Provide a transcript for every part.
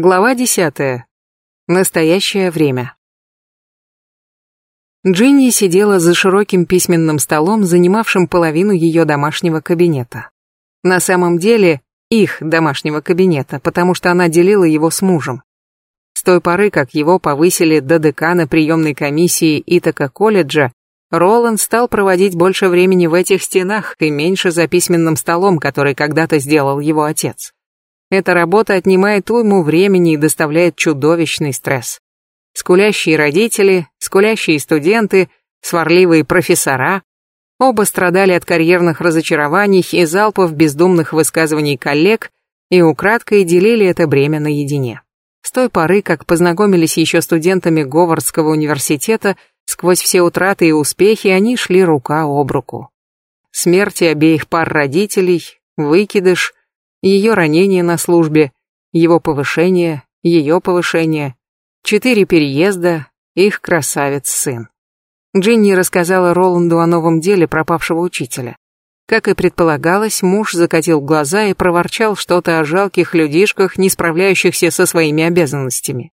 Глава десятая. Настоящее время. Джинни сидела за широким письменным столом, занимавшим половину ее домашнего кабинета. На самом деле, их домашнего кабинета, потому что она делила его с мужем. С той поры, как его повысили до декана приемной комиссии Итака колледжа, Роланд стал проводить больше времени в этих стенах и меньше за письменным столом, который когда-то сделал его отец. Эта работа отнимает уйму времени и доставляет чудовищный стресс. Скулящие родители, скулящие студенты, сварливые профессора оба страдали от карьерных разочарований и залпов бездумных высказываний коллег и украдкой делили это бремя наедине. С той поры, как познакомились еще студентами Говардского университета, сквозь все утраты и успехи они шли рука об руку. Смерти обеих пар родителей, выкидыш, ее ранение на службе, его повышение, ее повышение, четыре переезда, их красавец-сын. Джинни рассказала Роланду о новом деле пропавшего учителя. Как и предполагалось, муж закатил глаза и проворчал что-то о жалких людишках, не справляющихся со своими обязанностями.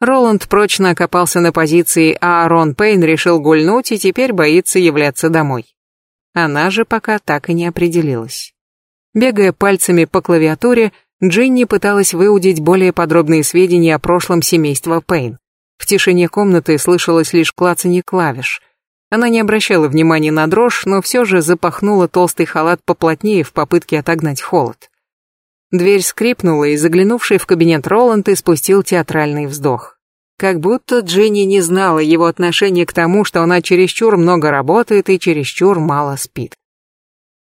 Роланд прочно окопался на позиции, а Арон Пейн решил гульнуть и теперь боится являться домой. Она же пока так и не определилась. Бегая пальцами по клавиатуре, Джинни пыталась выудить более подробные сведения о прошлом семейства Пейн. В тишине комнаты слышалось лишь клацанье клавиш. Она не обращала внимания на дрожь, но все же запахнула толстый халат поплотнее в попытке отогнать холод. Дверь скрипнула, и заглянувший в кабинет Роланд испустил театральный вздох. Как будто Джинни не знала его отношения к тому, что она чересчур много работает и чересчур мало спит.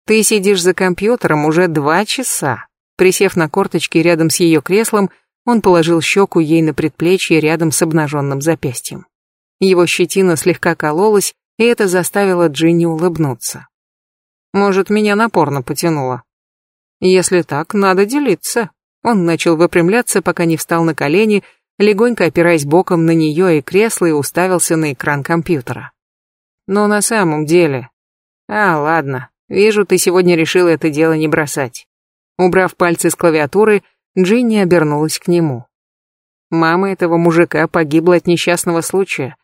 Ты сидишь за компьютером уже два часа. Присев на корточки рядом с ее креслом, он положил щеку ей на предплечье рядом с обнаженным запястьем. Его щетина слегка кололась, и это заставило Джинни улыбнуться. Может, меня напорно потянуло. Если так, надо делиться. Он начал выпрямляться, пока не встал на колени, легонько опираясь боком на нее и кресло и уставился на экран компьютера. Но на самом деле... А, ладно, Вижу, ты сегодня решила это дело не бросать. Убрав пальцы с клавиатуры, Джинни обернулась к нему. Мама этого мужика погибла от несчастного случая.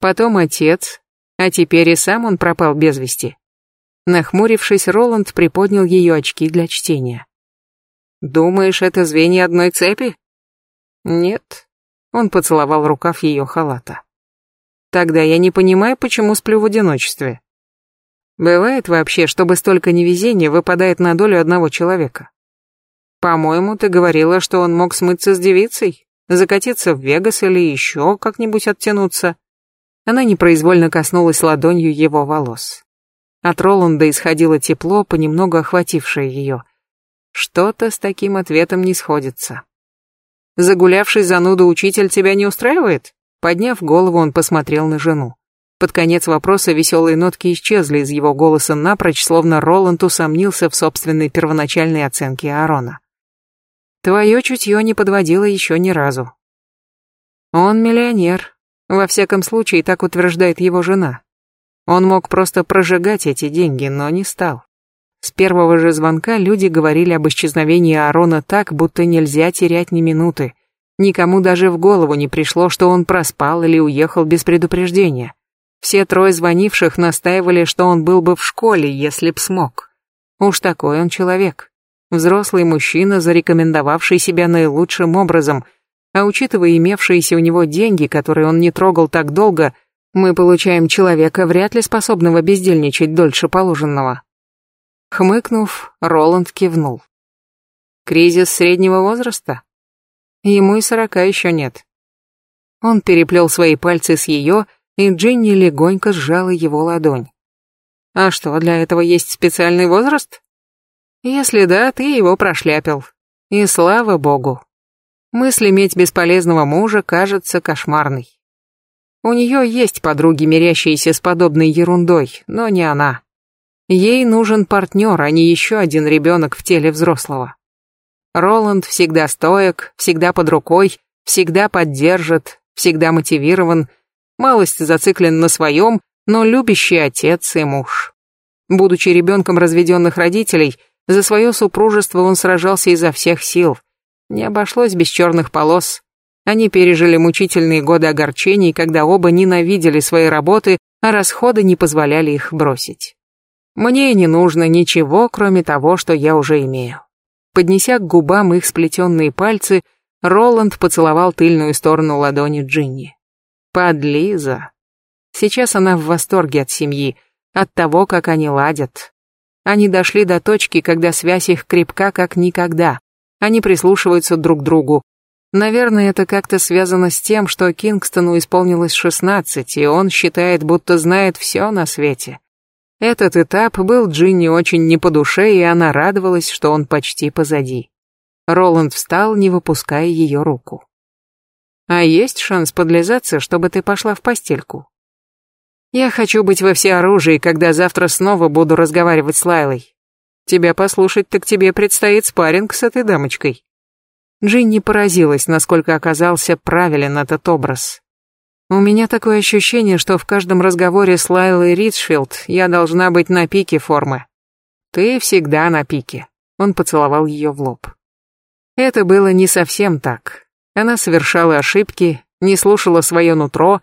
Потом отец, а теперь и сам он пропал без вести. Нахмурившись, Роланд приподнял ее очки для чтения. «Думаешь, это звенья одной цепи?» «Нет». Он поцеловал рукав ее халата. «Тогда я не понимаю, почему сплю в одиночестве. Бывает вообще, чтобы столько невезения выпадает на долю одного человека. По-моему, ты говорила, что он мог смыться с девицей, закатиться в Вегас или еще как-нибудь оттянуться. Она непроизвольно коснулась ладонью его волос. От Роланда исходило тепло, понемногу охватившее ее. Что-то с таким ответом не сходится. Загулявший зануду учитель тебя не устраивает? Подняв голову, он посмотрел на жену. Под конец вопроса веселые нотки исчезли из его голоса напрочь, словно Роланд усомнился в собственной первоначальной оценке Аарона. Твое чутье не подводило еще ни разу. Он миллионер. Во всяком случае, так утверждает его жена. Он мог просто прожигать эти деньги, но не стал. С первого же звонка люди говорили об исчезновении Аарона так, будто нельзя терять ни минуты. Никому даже в голову не пришло, что он проспал или уехал без предупреждения. Все трое звонивших настаивали, что он был бы в школе, если б смог. Уж такой он человек. Взрослый мужчина, зарекомендовавший себя наилучшим образом, а учитывая имевшиеся у него деньги, которые он не трогал так долго, мы получаем человека, вряд ли способного бездельничать дольше положенного. Хмыкнув, Роланд кивнул. Кризис среднего возраста? Ему и сорока еще нет. Он переплел свои пальцы с ее, и Джинни легонько сжала его ладонь. «А что, для этого есть специальный возраст?» «Если да, ты его прошляпил. И слава богу. Мысль иметь бесполезного мужа кажется кошмарной. У нее есть подруги, мирящиеся с подобной ерундой, но не она. Ей нужен партнер, а не еще один ребенок в теле взрослого. Роланд всегда стоек, всегда под рукой, всегда поддержит, всегда мотивирован, малость зациклен на своем, но любящий отец и муж. Будучи ребенком разведенных родителей, за свое супружество он сражался изо всех сил. Не обошлось без черных полос. Они пережили мучительные годы огорчений, когда оба ненавидели свои работы, а расходы не позволяли их бросить. Мне не нужно ничего, кроме того, что я уже имею. Поднеся к губам их сплетенные пальцы, Роланд поцеловал тыльную сторону ладони Джинни. Подлиза. Сейчас она в восторге от семьи, от того, как они ладят. Они дошли до точки, когда связь их крепка как никогда. Они прислушиваются друг к другу, Наверное, это как-то связано с тем, что Кингстону исполнилось 16, и он считает, будто знает все на свете. Этот этап был Джинни очень не по душе, и она радовалась, что он почти позади. Роланд встал, не выпуская ее руку. «А есть шанс подлизаться, чтобы ты пошла в постельку?» «Я хочу быть во всеоружии, когда завтра снова буду разговаривать с Лайлой. Тебя послушать, так тебе предстоит спарринг с этой дамочкой». Джинни поразилась, насколько оказался правилен этот образ. У меня такое ощущение, что в каждом разговоре с Лайлой Ричфилд я должна быть на пике формы. Ты всегда на пике. Он поцеловал ее в лоб. Это было не совсем так. Она совершала ошибки, не слушала свое нутро,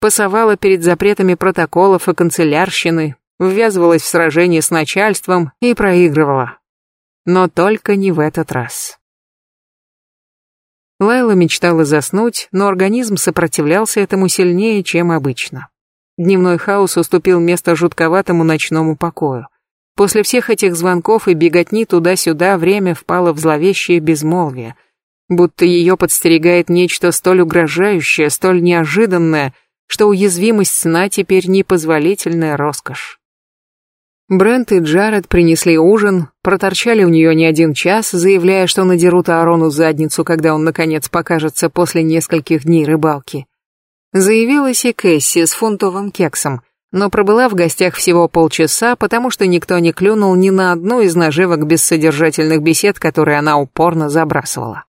пасовала перед запретами протоколов и канцелярщины, ввязывалась в сражения с начальством и проигрывала. Но только не в этот раз. Лайла мечтала заснуть, но организм сопротивлялся этому сильнее, чем обычно. Дневной хаос уступил место жутковатому ночному покою. После всех этих звонков и беготни туда-сюда время впало в зловещее безмолвие, будто ее подстерегает нечто столь угрожающее, столь неожиданное, что уязвимость сна теперь непозволительная роскошь. Брент и Джаред принесли ужин, проторчали у нее не один час, заявляя, что надерут Аарону задницу, когда он наконец покажется после нескольких дней рыбалки. Заявилась и Кэсси с фунтовым кексом, но пробыла в гостях всего полчаса, потому что никто не клюнул ни на одну из наживок бессодержательных бесед, которые она упорно забрасывала.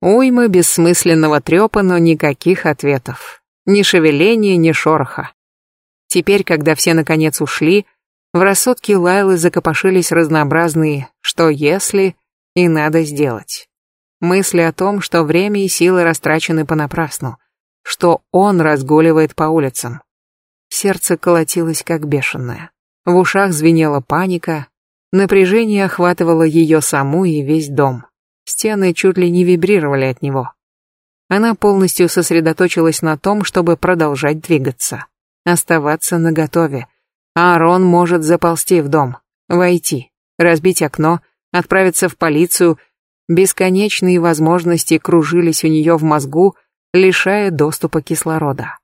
Уйма бессмысленного трепа, но никаких ответов. Ни шевеления, ни шороха. Теперь, когда все наконец ушли, в рассудке Лайлы закопошились разнообразные «что если» и «надо сделать». Мысли о том, что время и силы растрачены понапрасну, что он разгуливает по улицам. Сердце колотилось как бешеное. В ушах звенела паника, напряжение охватывало ее саму и весь дом. Стены чуть ли не вибрировали от него. Она полностью сосредоточилась на том, чтобы продолжать двигаться, оставаться наготове, Аарон может заползти в дом, войти, разбить окно, отправиться в полицию. Бесконечные возможности кружились у нее в мозгу, лишая доступа кислорода.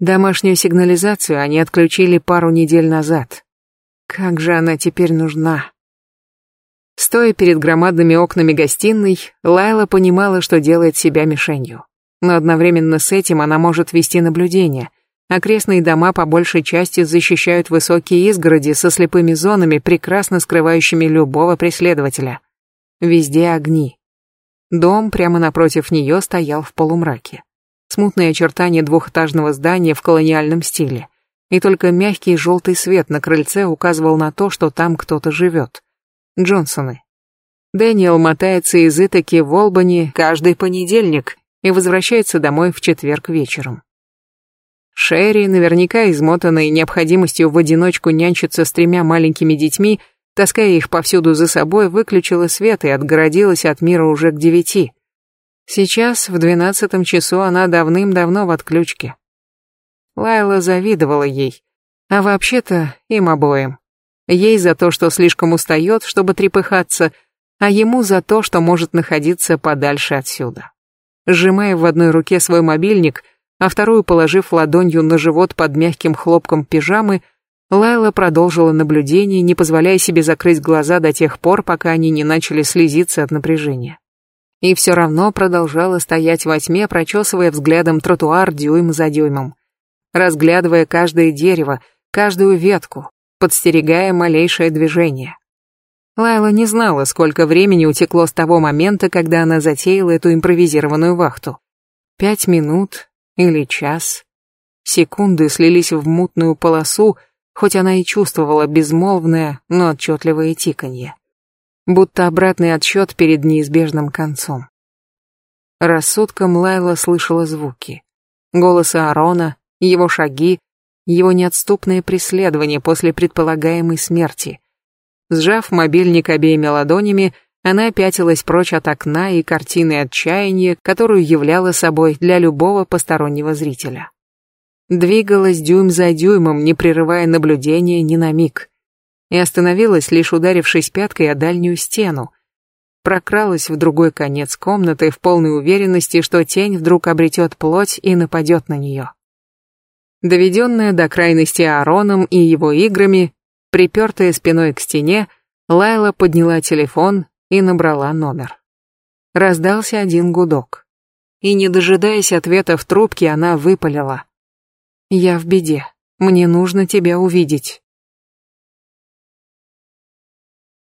Домашнюю сигнализацию они отключили пару недель назад. Как же она теперь нужна? Стоя перед громадными окнами гостиной, Лайла понимала, что делает себя мишенью. Но одновременно с этим она может вести наблюдение — Окрестные дома по большей части защищают высокие изгороди со слепыми зонами, прекрасно скрывающими любого преследователя. Везде огни. Дом прямо напротив нее стоял в полумраке. Смутные очертания двухэтажного здания в колониальном стиле. И только мягкий желтый свет на крыльце указывал на то, что там кто-то живет. Джонсоны. Дэниел мотается из Итаки в Олбани каждый понедельник и возвращается домой в четверг вечером. Шерри, наверняка измотанная необходимостью в одиночку нянчиться с тремя маленькими детьми, таская их повсюду за собой, выключила свет и отгородилась от мира уже к девяти. Сейчас, в двенадцатом часу, она давным-давно в отключке. Лайла завидовала ей, а вообще-то им обоим. Ей за то, что слишком устает, чтобы трепыхаться, а ему за то, что может находиться подальше отсюда. Сжимая в одной руке свой мобильник, а вторую положив ладонью на живот под мягким хлопком пижамы, Лайла продолжила наблюдение, не позволяя себе закрыть глаза до тех пор, пока они не начали слезиться от напряжения. И все равно продолжала стоять во тьме, прочесывая взглядом тротуар дюйм за дюймом, разглядывая каждое дерево, каждую ветку, подстерегая малейшее движение. Лайла не знала, сколько времени утекло с того момента, когда она затеяла эту импровизированную вахту. Пять минут, или час. Секунды слились в мутную полосу, хоть она и чувствовала безмолвное, но отчетливое тиканье. Будто обратный отсчет перед неизбежным концом. Рассудком Лайла слышала звуки. Голос Аарона, его шаги, его неотступное преследование после предполагаемой смерти. Сжав мобильник обеими ладонями, она пятилась прочь от окна и картины отчаяния, которую являла собой для любого постороннего зрителя. Двигалась дюйм за дюймом, не прерывая наблюдения ни на миг, и остановилась, лишь ударившись пяткой о дальнюю стену. Прокралась в другой конец комнаты в полной уверенности, что тень вдруг обретет плоть и нападет на нее. Доведенная до крайности Аароном и его играми, припертая спиной к стене, Лайла подняла телефон и набрала номер. Раздался один гудок. И, не дожидаясь ответа в трубке, она выпалила. «Я в беде. Мне нужно тебя увидеть.